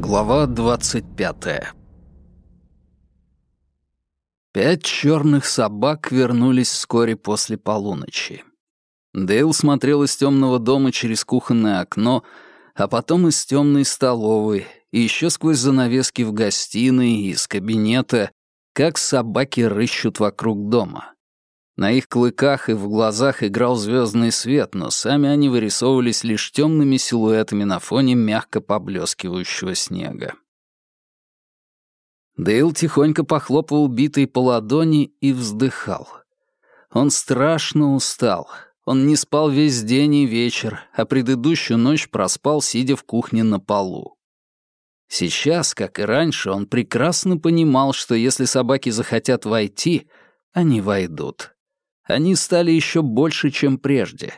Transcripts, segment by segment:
Глава двадцать пятая Пять черных собак вернулись вскоре после полуночи. Дейл смотрел из темного дома через кухонное окно, а потом из темной столовой, и еще сквозь занавески в гостиной и из кабинета, как собаки рыщут вокруг дома. На их клыках и в глазах играл звездный свет, но сами они вырисовывались лишь темными силуэтами на фоне мягко поблескивающего снега. Дейл тихонько похлопывал битой по ладони и вздыхал. Он страшно устал. Он не спал весь день и вечер, а предыдущую ночь проспал, сидя в кухне на полу. Сейчас, как и раньше, он прекрасно понимал, что если собаки захотят войти, они войдут они стали еще больше, чем прежде.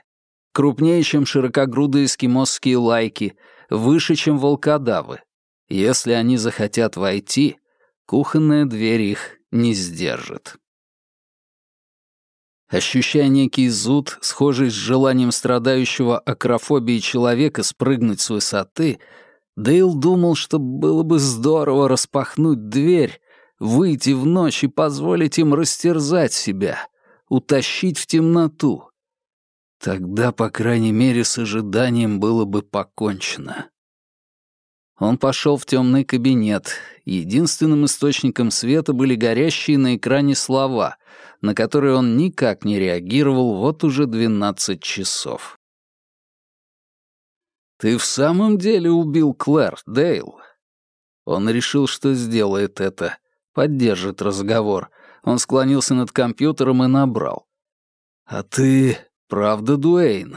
Крупнее, чем широкогрудые эскимосские лайки, выше, чем волкодавы. Если они захотят войти, кухонная дверь их не сдержит. Ощущая некий зуд, схожий с желанием страдающего акрофобией человека спрыгнуть с высоты, Дейл думал, что было бы здорово распахнуть дверь, выйти в ночь и позволить им растерзать себя, утащить в темноту. Тогда, по крайней мере, с ожиданием было бы покончено. Он пошел в темный кабинет. Единственным источником света были горящие на экране слова, на которые он никак не реагировал вот уже двенадцать часов. «Ты в самом деле убил Клэр, Дейл?» Он решил, что сделает это, поддержит разговор, он склонился над компьютером и набрал. «А ты правда Дуэйн?»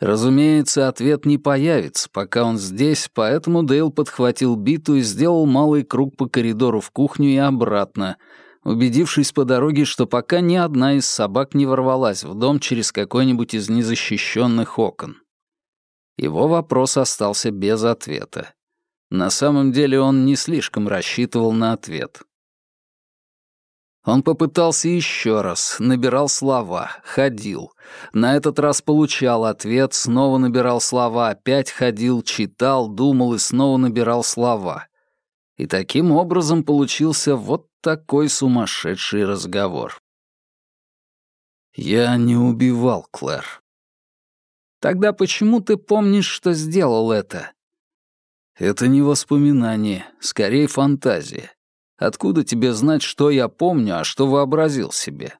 Разумеется, ответ не появится, пока он здесь, поэтому Дейл подхватил биту и сделал малый круг по коридору в кухню и обратно, убедившись по дороге, что пока ни одна из собак не ворвалась в дом через какой-нибудь из незащищенных окон. Его вопрос остался без ответа. На самом деле он не слишком рассчитывал на ответ. Он попытался еще раз, набирал слова, ходил. На этот раз получал ответ, снова набирал слова, опять ходил, читал, думал и снова набирал слова. И таким образом получился вот такой сумасшедший разговор. «Я не убивал Клэр». «Тогда почему ты помнишь, что сделал это?» «Это не воспоминание, скорее фантазия. Откуда тебе знать, что я помню, а что вообразил себе?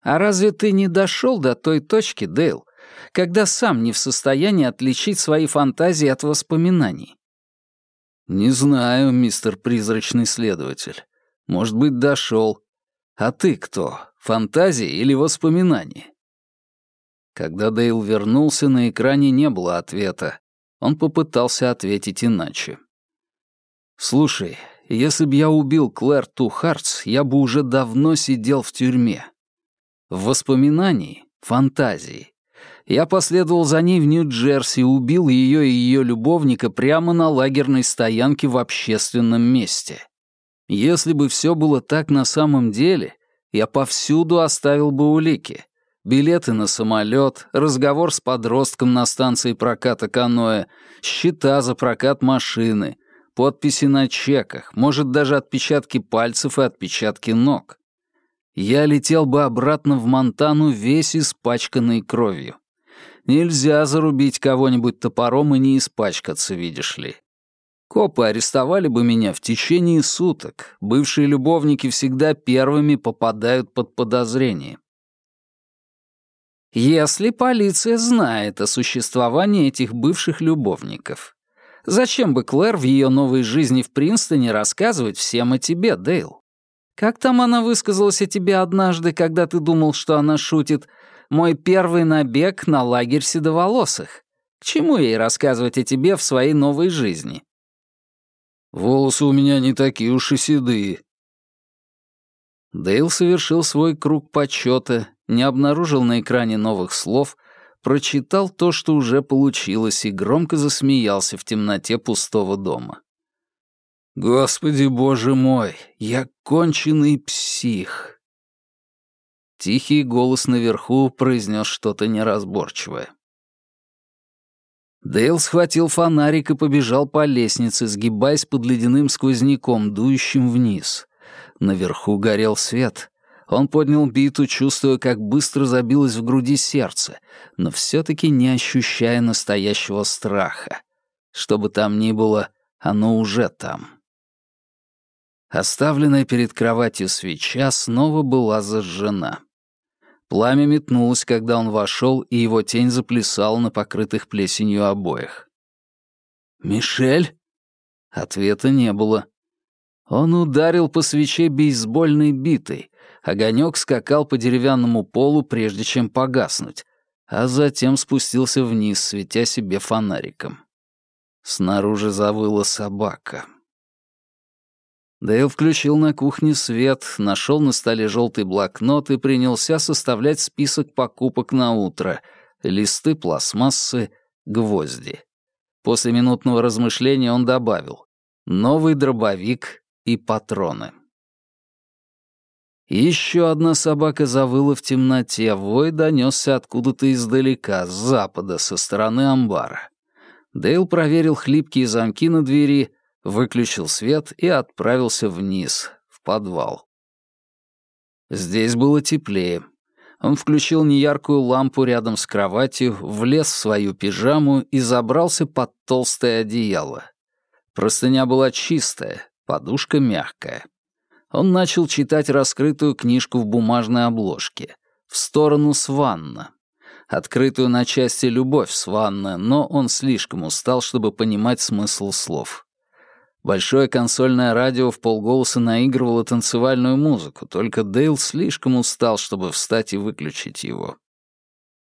А разве ты не дошел до той точки, Дейл, когда сам не в состоянии отличить свои фантазии от воспоминаний? Не знаю, мистер призрачный следователь. Может быть, дошел. А ты кто, фантазии или воспоминания? Когда Дейл вернулся, на экране не было ответа. Он попытался ответить иначе. «Слушай, если бы я убил Клэр Тухартс, я бы уже давно сидел в тюрьме. В воспоминании, фантазии. Я последовал за ней в Нью-Джерси, убил ее и ее любовника прямо на лагерной стоянке в общественном месте. Если бы все было так на самом деле, я повсюду оставил бы улики. Билеты на самолет, разговор с подростком на станции проката каноэ, счета за прокат машины, подписи на чеках, может, даже отпечатки пальцев и отпечатки ног. Я летел бы обратно в Монтану весь испачканный кровью. Нельзя зарубить кого-нибудь топором и не испачкаться, видишь ли. Копы арестовали бы меня в течение суток. Бывшие любовники всегда первыми попадают под подозрение. Если полиция знает о существовании этих бывших любовников, Зачем бы Клэр в ее новой жизни в Принстоне рассказывать всем о тебе, Дейл? Как там она высказалась о тебе однажды, когда ты думал, что она шутит? Мой первый набег на лагерь седоволосых. К чему ей рассказывать о тебе в своей новой жизни? Волосы у меня не такие уж и седые. Дейл совершил свой круг почета, не обнаружил на экране новых слов — прочитал то, что уже получилось, и громко засмеялся в темноте пустого дома. «Господи, боже мой, я конченый псих!» Тихий голос наверху произнес что-то неразборчивое. Дейл схватил фонарик и побежал по лестнице, сгибаясь под ледяным сквозняком, дующим вниз. Наверху горел свет. Он поднял биту, чувствуя, как быстро забилось в груди сердце, но все-таки не ощущая настоящего страха. Что бы там ни было, оно уже там. Оставленная перед кроватью свеча снова была зажжена. Пламя метнулось, когда он вошел, и его тень заплясала на покрытых плесенью обоях. «Мишель?» Ответа не было. Он ударил по свече бейсбольной битой. Огонек скакал по деревянному полу, прежде чем погаснуть, а затем спустился вниз, светя себе фонариком. Снаружи завыла собака. Дейл включил на кухне свет, нашел на столе желтый блокнот и принялся составлять список покупок на утро. Листы пластмассы, гвозди. После минутного размышления он добавил «новый дробовик и патроны». Еще одна собака завыла в темноте, вой донесся откуда-то издалека, с запада, со стороны амбара. Дейл проверил хлипкие замки на двери — выключил свет и отправился вниз, в подвал. Здесь было теплее. Он включил неяркую лампу рядом с кроватью, влез в свою пижаму и забрался под толстое одеяло. Простыня была чистая, подушка мягкая. Он начал читать раскрытую книжку в бумажной обложке. «В сторону Сванна». Открытую на части «Любовь Сванна», но он слишком устал, чтобы понимать смысл слов. Большое консольное радио в полголоса наигрывало танцевальную музыку, только Дейл слишком устал, чтобы встать и выключить его.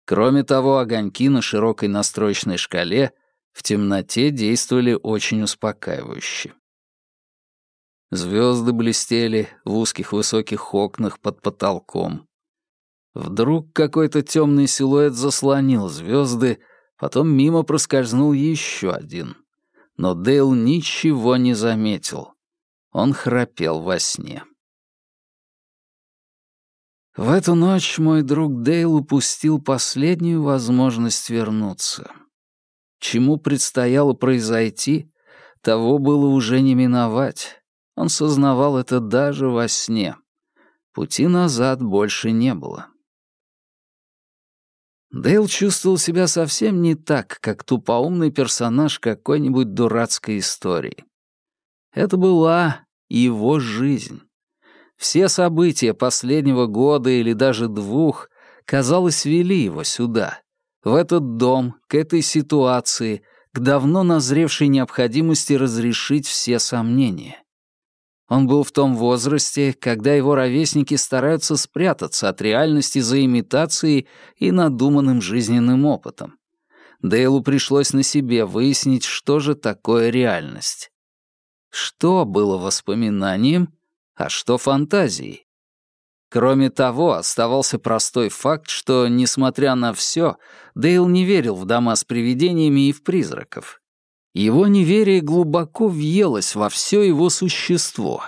Кроме того, огоньки на широкой настроечной шкале в темноте действовали очень успокаивающе. Звезды блестели в узких высоких окнах под потолком. Вдруг какой-то темный силуэт заслонил звезды, потом мимо проскользнул еще один — но Дейл ничего не заметил. Он храпел во сне. В эту ночь мой друг Дейл упустил последнюю возможность вернуться. Чему предстояло произойти, того было уже не миновать. Он сознавал это даже во сне. Пути назад больше не было. Дейл чувствовал себя совсем не так, как тупоумный персонаж какой-нибудь дурацкой истории. Это была его жизнь. Все события последнего года или даже двух, казалось, вели его сюда, в этот дом, к этой ситуации, к давно назревшей необходимости разрешить все сомнения. Он был в том возрасте, когда его ровесники стараются спрятаться от реальности за имитацией и надуманным жизненным опытом. Дейлу пришлось на себе выяснить, что же такое реальность. Что было воспоминанием, а что фантазией? Кроме того, оставался простой факт, что, несмотря на все, Дейл не верил в дома с привидениями и в призраков. Его неверие глубоко въелось во все его существо,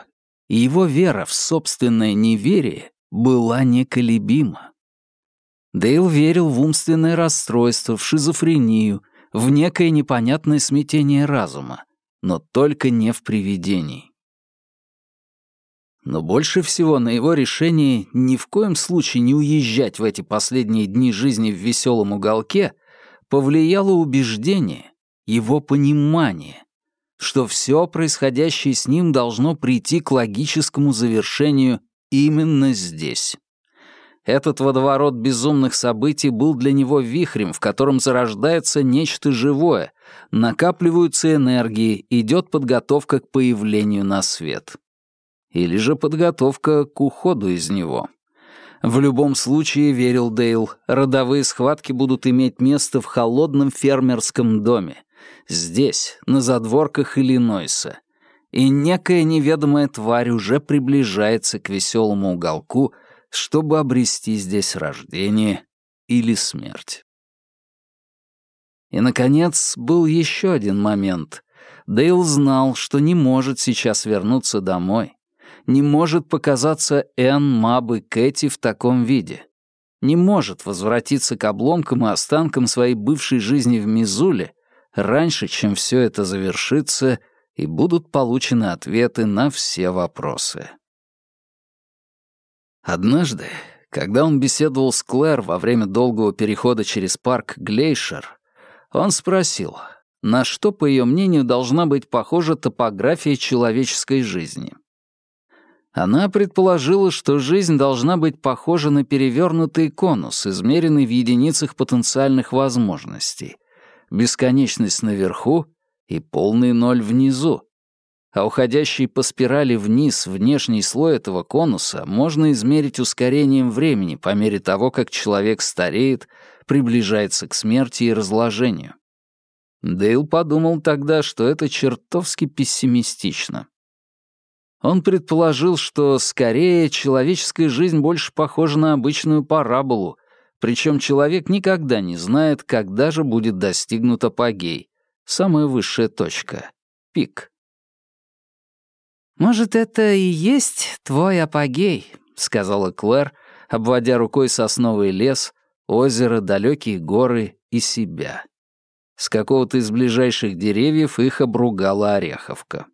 и его вера в собственное неверие была неколебима. Дейл верил в умственное расстройство, в шизофрению, в некое непонятное смятение разума, но только не в привидений. Но больше всего на его решение ни в коем случае не уезжать в эти последние дни жизни в веселом уголке повлияло убеждение, его понимание, что все происходящее с ним должно прийти к логическому завершению именно здесь. Этот водоворот безумных событий был для него вихрем, в котором зарождается нечто живое, накапливаются энергии, идет подготовка к появлению на свет. Или же подготовка к уходу из него. В любом случае, верил Дейл, родовые схватки будут иметь место в холодном фермерском доме, здесь, на задворках Иллинойса, и некая неведомая тварь уже приближается к веселому уголку, чтобы обрести здесь рождение или смерть. И, наконец, был еще один момент. Дейл знал, что не может сейчас вернуться домой, не может показаться Энн, Маб и Кэти в таком виде, не может возвратиться к обломкам и останкам своей бывшей жизни в Мизуле раньше, чем все это завершится, и будут получены ответы на все вопросы. Однажды, когда он беседовал с Клэр во время долгого перехода через парк Глейшер, он спросил, на что, по ее мнению, должна быть похожа топография человеческой жизни. Она предположила, что жизнь должна быть похожа на перевернутый конус, измеренный в единицах потенциальных возможностей, бесконечность наверху и полный ноль внизу. А уходящий по спирали вниз внешний слой этого конуса можно измерить ускорением времени по мере того, как человек стареет, приближается к смерти и разложению. Дейл подумал тогда, что это чертовски пессимистично. Он предположил, что скорее человеческая жизнь больше похожа на обычную параболу, причем человек никогда не знает, когда же будет достигнут апогей, самая высшая точка, пик. «Может, это и есть твой апогей», — сказала Клэр, обводя рукой сосновый лес, озеро, далекие горы и себя. С какого-то из ближайших деревьев их обругала Ореховка.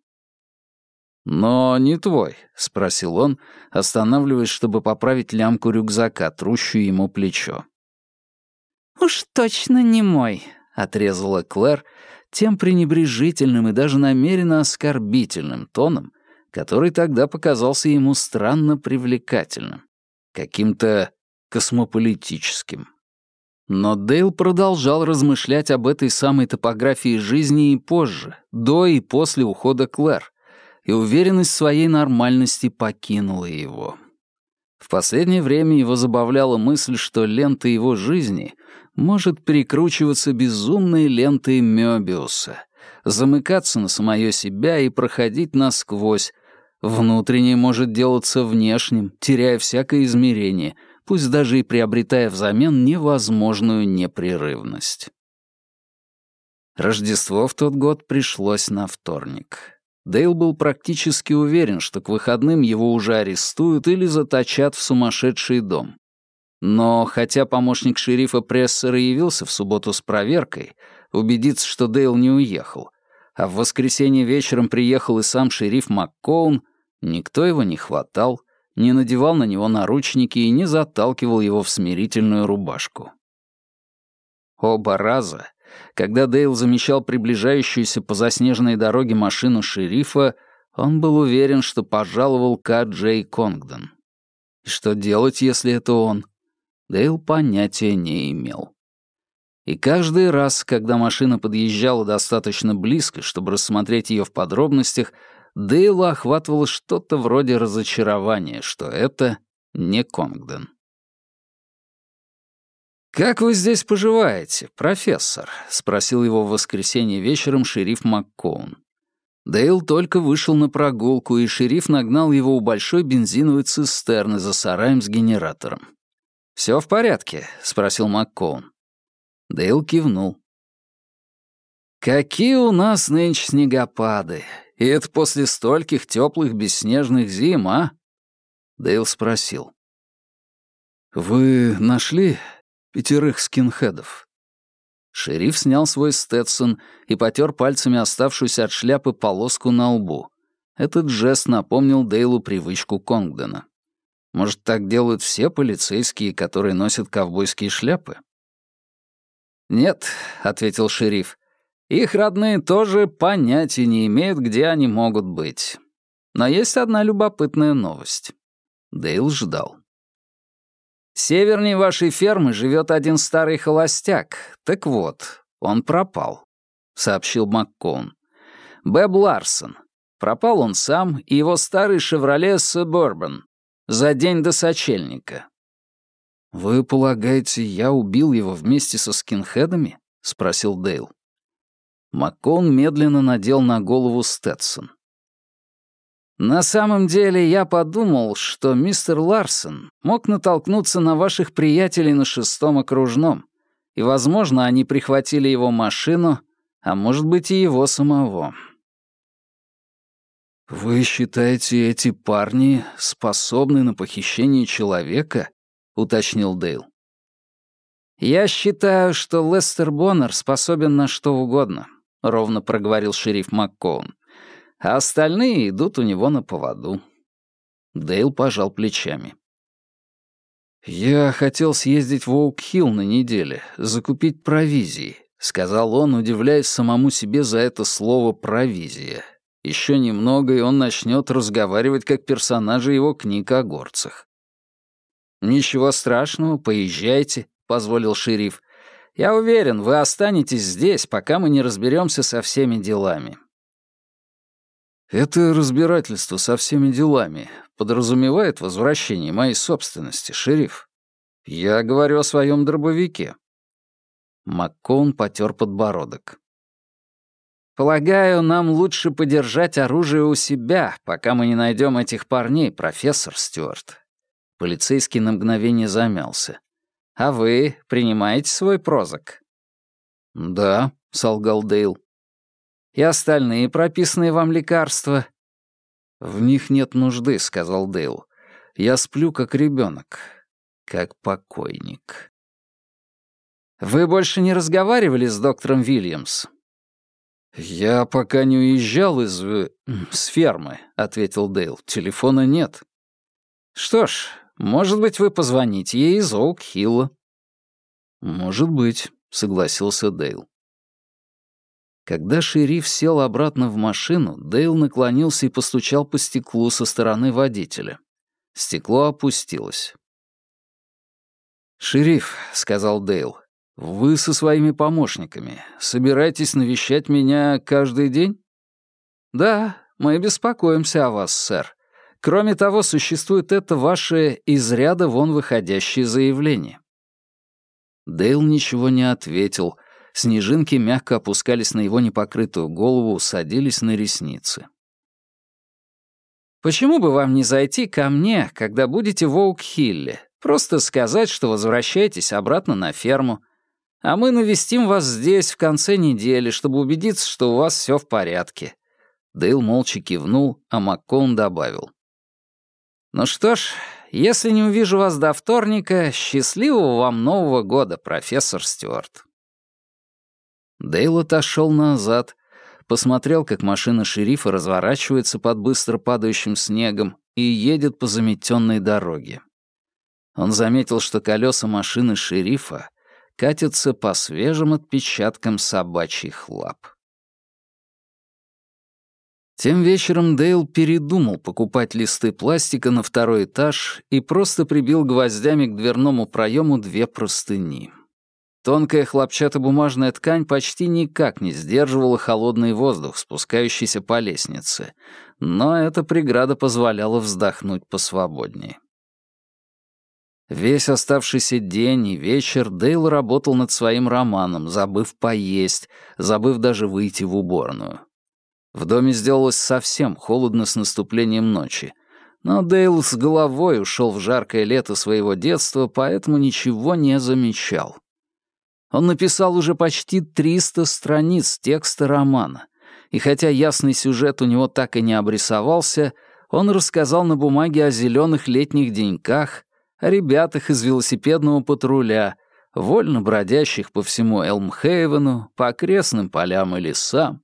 «Но не твой», — спросил он, останавливаясь, чтобы поправить лямку рюкзака, трущую ему плечо. «Уж точно не мой», — отрезала Клэр тем пренебрежительным и даже намеренно оскорбительным тоном, который тогда показался ему странно привлекательным, каким-то космополитическим. Но Дейл продолжал размышлять об этой самой топографии жизни и позже, до и после ухода Клэр, и уверенность в своей нормальности покинула его. В последнее время его забавляла мысль, что лента его жизни может перекручиваться безумной лентой Мёбиуса, замыкаться на самое себя и проходить насквозь. Внутреннее может делаться внешним, теряя всякое измерение, пусть даже и приобретая взамен невозможную непрерывность. Рождество в тот год пришлось на вторник. Дейл был практически уверен, что к выходным его уже арестуют или заточат в сумасшедший дом. Но хотя помощник шерифа Прессера явился в субботу с проверкой, убедиться, что Дейл не уехал, а в воскресенье вечером приехал и сам шериф МакКоун, никто его не хватал, не надевал на него наручники и не заталкивал его в смирительную рубашку. Оба раза когда Дейл замечал приближающуюся по заснеженной дороге машину шерифа, он был уверен, что пожаловал К. Джей Конгдон. И что делать, если это он? Дейл понятия не имел. И каждый раз, когда машина подъезжала достаточно близко, чтобы рассмотреть ее в подробностях, Дейла охватывало что-то вроде разочарования, что это не Конгдон. «Как вы здесь поживаете, профессор?» — спросил его в воскресенье вечером шериф МакКоун. Дейл только вышел на прогулку, и шериф нагнал его у большой бензиновой цистерны за сараем с генератором. «Все в порядке?» — спросил МакКоун. Дейл кивнул. «Какие у нас нынче снегопады! И это после стольких теплых бесснежных зим, а?» Дейл спросил. «Вы нашли пятерых скинхедов. Шериф снял свой Стэтсон и потер пальцами оставшуюся от шляпы полоску на лбу. Этот жест напомнил Дейлу привычку Конгдена. Может, так делают все полицейские, которые носят ковбойские шляпы? «Нет», — ответил шериф, — «их родные тоже понятия не имеют, где они могут быть. Но есть одна любопытная новость». Дейл ждал. Севернее вашей фермы живет один старый холостяк. Так вот, он пропал», — сообщил МакКоун. «Бэб Ларсон. Пропал он сам и его старый «Шевроле Субурбан» за день до сочельника». «Вы полагаете, я убил его вместе со скинхедами?» — спросил Дейл. МакКоун медленно надел на голову Сtetсон. На самом деле я подумал, что мистер Ларсон мог натолкнуться на ваших приятелей на шестом окружном, и, возможно, они прихватили его машину, а может быть и его самого. «Вы считаете, эти парни способны на похищение человека?» — уточнил Дейл. «Я считаю, что Лестер Боннер способен на что угодно», — ровно проговорил шериф МакКоун. «А остальные идут у него на поводу». Дейл пожал плечами. «Я хотел съездить в Оук-Хилл на неделе, закупить провизии», — сказал он, удивляясь самому себе за это слово «провизия». Еще немного, и он начнет разговаривать как персонажи его книг о горцах. «Ничего страшного, поезжайте», — позволил шериф. «Я уверен, вы останетесь здесь, пока мы не разберемся со всеми делами». «Это разбирательство со всеми делами подразумевает возвращение моей собственности, шериф. Я говорю о своем дробовике». Маккоун потер подбородок. «Полагаю, нам лучше подержать оружие у себя, пока мы не найдем этих парней, профессор Стюарт. Полицейский на мгновение замялся. «А вы принимаете свой прозок?» «Да», — солгал Дейл. «И остальные прописанные вам лекарства?» «В них нет нужды», — сказал Дейл. «Я сплю, как ребенок, как покойник». «Вы больше не разговаривали с доктором Вильямс?» «Я пока не уезжал из... Э, с фермы», — ответил Дейл. «Телефона нет». «Что ж, может быть, вы позвоните ей из Оук-Хилла?» «Может быть», — согласился Дейл. Когда шериф сел обратно в машину, Дейл наклонился и постучал по стеклу со стороны водителя. Стекло опустилось. «Шериф», — сказал Дейл, — «вы со своими помощниками собираетесь навещать меня каждый день?» «Да, мы беспокоимся о вас, сэр. Кроме того, существует это ваше из ряда вон выходящее заявление». Дейл ничего не ответил. Снежинки мягко опускались на его непокрытую голову, садились на ресницы. «Почему бы вам не зайти ко мне, когда будете в Оук-Хилле? Просто сказать, что возвращаетесь обратно на ферму. А мы навестим вас здесь в конце недели, чтобы убедиться, что у вас все в порядке». Дейл молча кивнул, а Маккоун добавил. Ну что ж, если не увижу вас до вторника, счастливого вам Нового года, профессор Стюарт. Дейл отошел назад, посмотрел, как машина шерифа разворачивается под быстро падающим снегом и едет по заметенной дороге. Он заметил, что колеса машины шерифа катятся по свежим отпечаткам собачьих лап. Тем вечером Дейл передумал покупать листы пластика на второй этаж и просто прибил гвоздями к дверному проему две простыни. Тонкая хлопчатобумажная ткань почти никак не сдерживала холодный воздух, спускающийся по лестнице, но эта преграда позволяла вздохнуть посвободнее. Весь оставшийся день и вечер Дейл работал над своим романом, забыв поесть, забыв даже выйти в уборную. В доме сделалось совсем холодно с наступлением ночи. Но Дейл с головой ушел в жаркое лето своего детства, поэтому ничего не замечал. Он написал уже почти 300 страниц текста романа, и хотя ясный сюжет у него так и не обрисовался, он рассказал на бумаге о зеленых летних деньках, о ребятах из велосипедного патруля, вольно бродящих по всему Элмхейвену, по окрестным полям и лесам,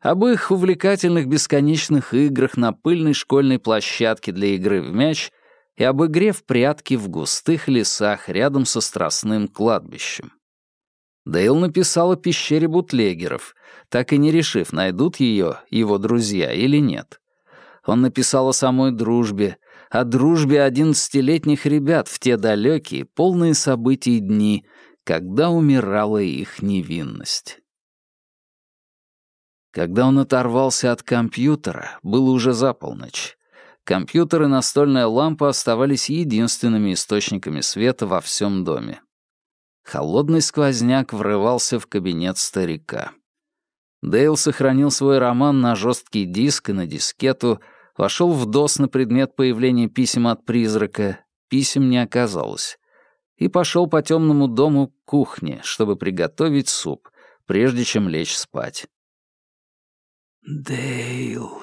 об их увлекательных бесконечных играх на пыльной школьной площадке для игры в мяч и об игре в прятки в густых лесах рядом со Страстным кладбищем. Дейл написал о пещере бутлегеров, так и не решив, найдут ее его друзья или нет. Он написал о самой дружбе, о дружбе одиннадцатилетних ребят в те далекие, полные событий дни, когда умирала их невинность. Когда он оторвался от компьютера, было уже за полночь. Компьютер и настольная лампа оставались единственными источниками света во всем доме. Холодный сквозняк врывался в кабинет старика. Дейл сохранил свой роман на жесткий диск и на дискету, вошел в ДОС на предмет появления писем от призрака, писем не оказалось, и пошел по темному дому к кухне, чтобы приготовить суп, прежде чем лечь спать. «Дейл».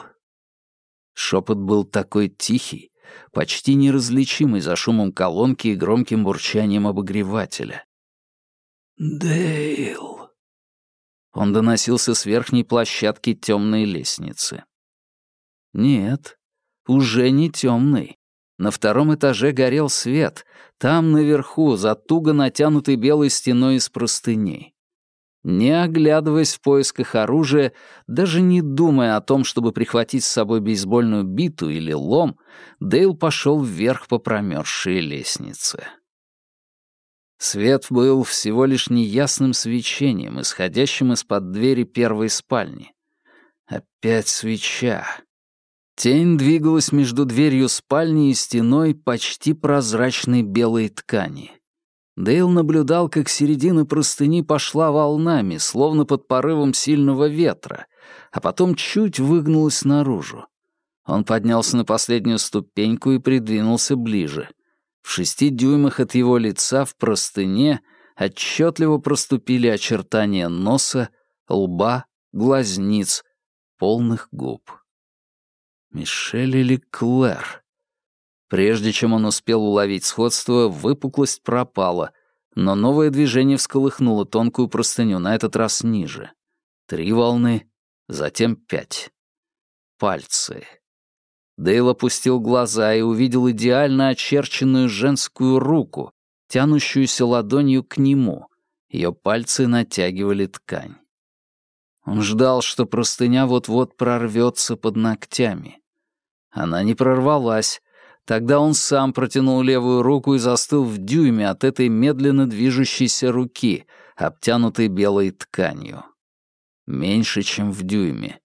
Шепот был такой тихий, почти неразличимый за шумом колонки и громким бурчанием обогревателя. Дейл. Он доносился с верхней площадки темной лестницы. Нет, уже не темный. На втором этаже горел свет, там наверху, за туго натянутой белой стеной из простыней. Не оглядываясь в поисках оружия, даже не думая о том, чтобы прихватить с собой бейсбольную биту или лом, Дейл пошел вверх по промерзшей лестнице. Свет был всего лишь неясным свечением, исходящим из-под двери первой спальни. Опять свеча. Тень двигалась между дверью спальни и стеной почти прозрачной белой ткани. Дейл наблюдал, как середина простыни пошла волнами, словно под порывом сильного ветра, а потом чуть выгнулась наружу. Он поднялся на последнюю ступеньку и придвинулся ближе. В шести дюймах от его лица в простыне отчетливо проступили очертания носа, лба, глазниц, полных губ. Мишель или Клэр? Прежде чем он успел уловить сходство, выпуклость пропала, но новое движение всколыхнуло тонкую простыню, на этот раз ниже. Три волны, затем пять. Пальцы. Дейл опустил глаза и увидел идеально очерченную женскую руку, тянущуюся ладонью к нему. Ее пальцы натягивали ткань. Он ждал, что простыня вот-вот прорвется под ногтями. Она не прорвалась. Тогда он сам протянул левую руку и застыл в дюйме от этой медленно движущейся руки, обтянутой белой тканью. Меньше, чем в дюйме.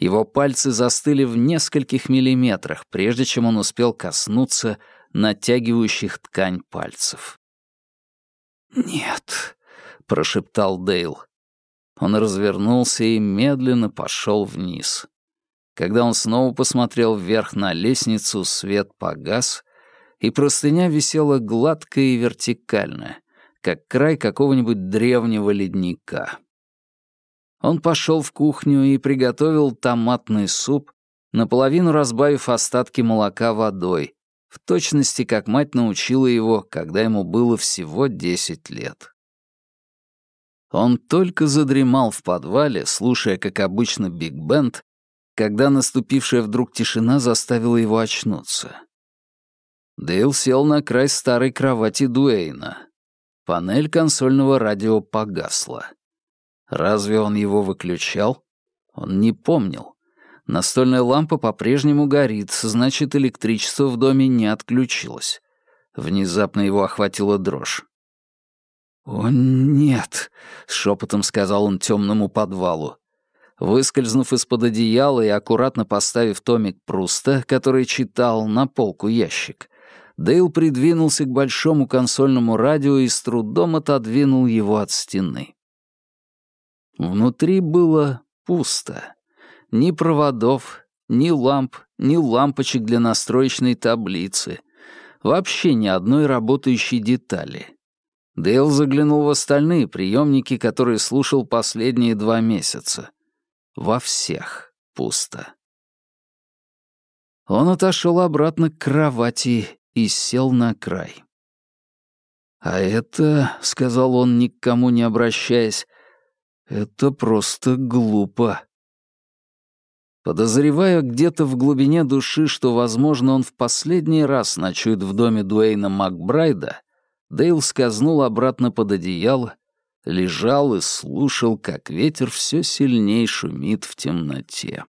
Его пальцы застыли в нескольких миллиметрах, прежде чем он успел коснуться натягивающих ткань пальцев. «Нет», — прошептал Дейл. Он развернулся и медленно пошел вниз. Когда он снова посмотрел вверх на лестницу, свет погас, и простыня висела гладкая и вертикальная, как край какого-нибудь древнего ледника. Он пошел в кухню и приготовил томатный суп, наполовину разбавив остатки молока водой, в точности, как мать научила его, когда ему было всего десять лет. Он только задремал в подвале, слушая, как обычно, биг-бенд, когда наступившая вдруг тишина заставила его очнуться. Дейл сел на край старой кровати Дуэйна. Панель консольного радио погасла. Разве он его выключал? Он не помнил. Настольная лампа по-прежнему горит, значит, электричество в доме не отключилось. Внезапно его охватила дрожь. «О, нет!» — шепотом сказал он темному подвалу. Выскользнув из-под одеяла и аккуратно поставив томик Пруста, который читал, на полку ящик, Дейл придвинулся к большому консольному радио и с трудом отодвинул его от стены. Внутри было пусто. Ни проводов, ни ламп, ни лампочек для настроечной таблицы. Вообще ни одной работающей детали. Дейл заглянул в остальные приемники, которые слушал последние два месяца. Во всех пусто. Он отошел обратно к кровати и сел на край. «А это, — сказал он, ни к кому не обращаясь, это просто глупо. Подозревая где-то в глубине души, что, возможно, он в последний раз ночует в доме Дуэйна Макбрайда, Дейл скользнул обратно под одеяло, лежал и слушал, как ветер все сильней шумит в темноте.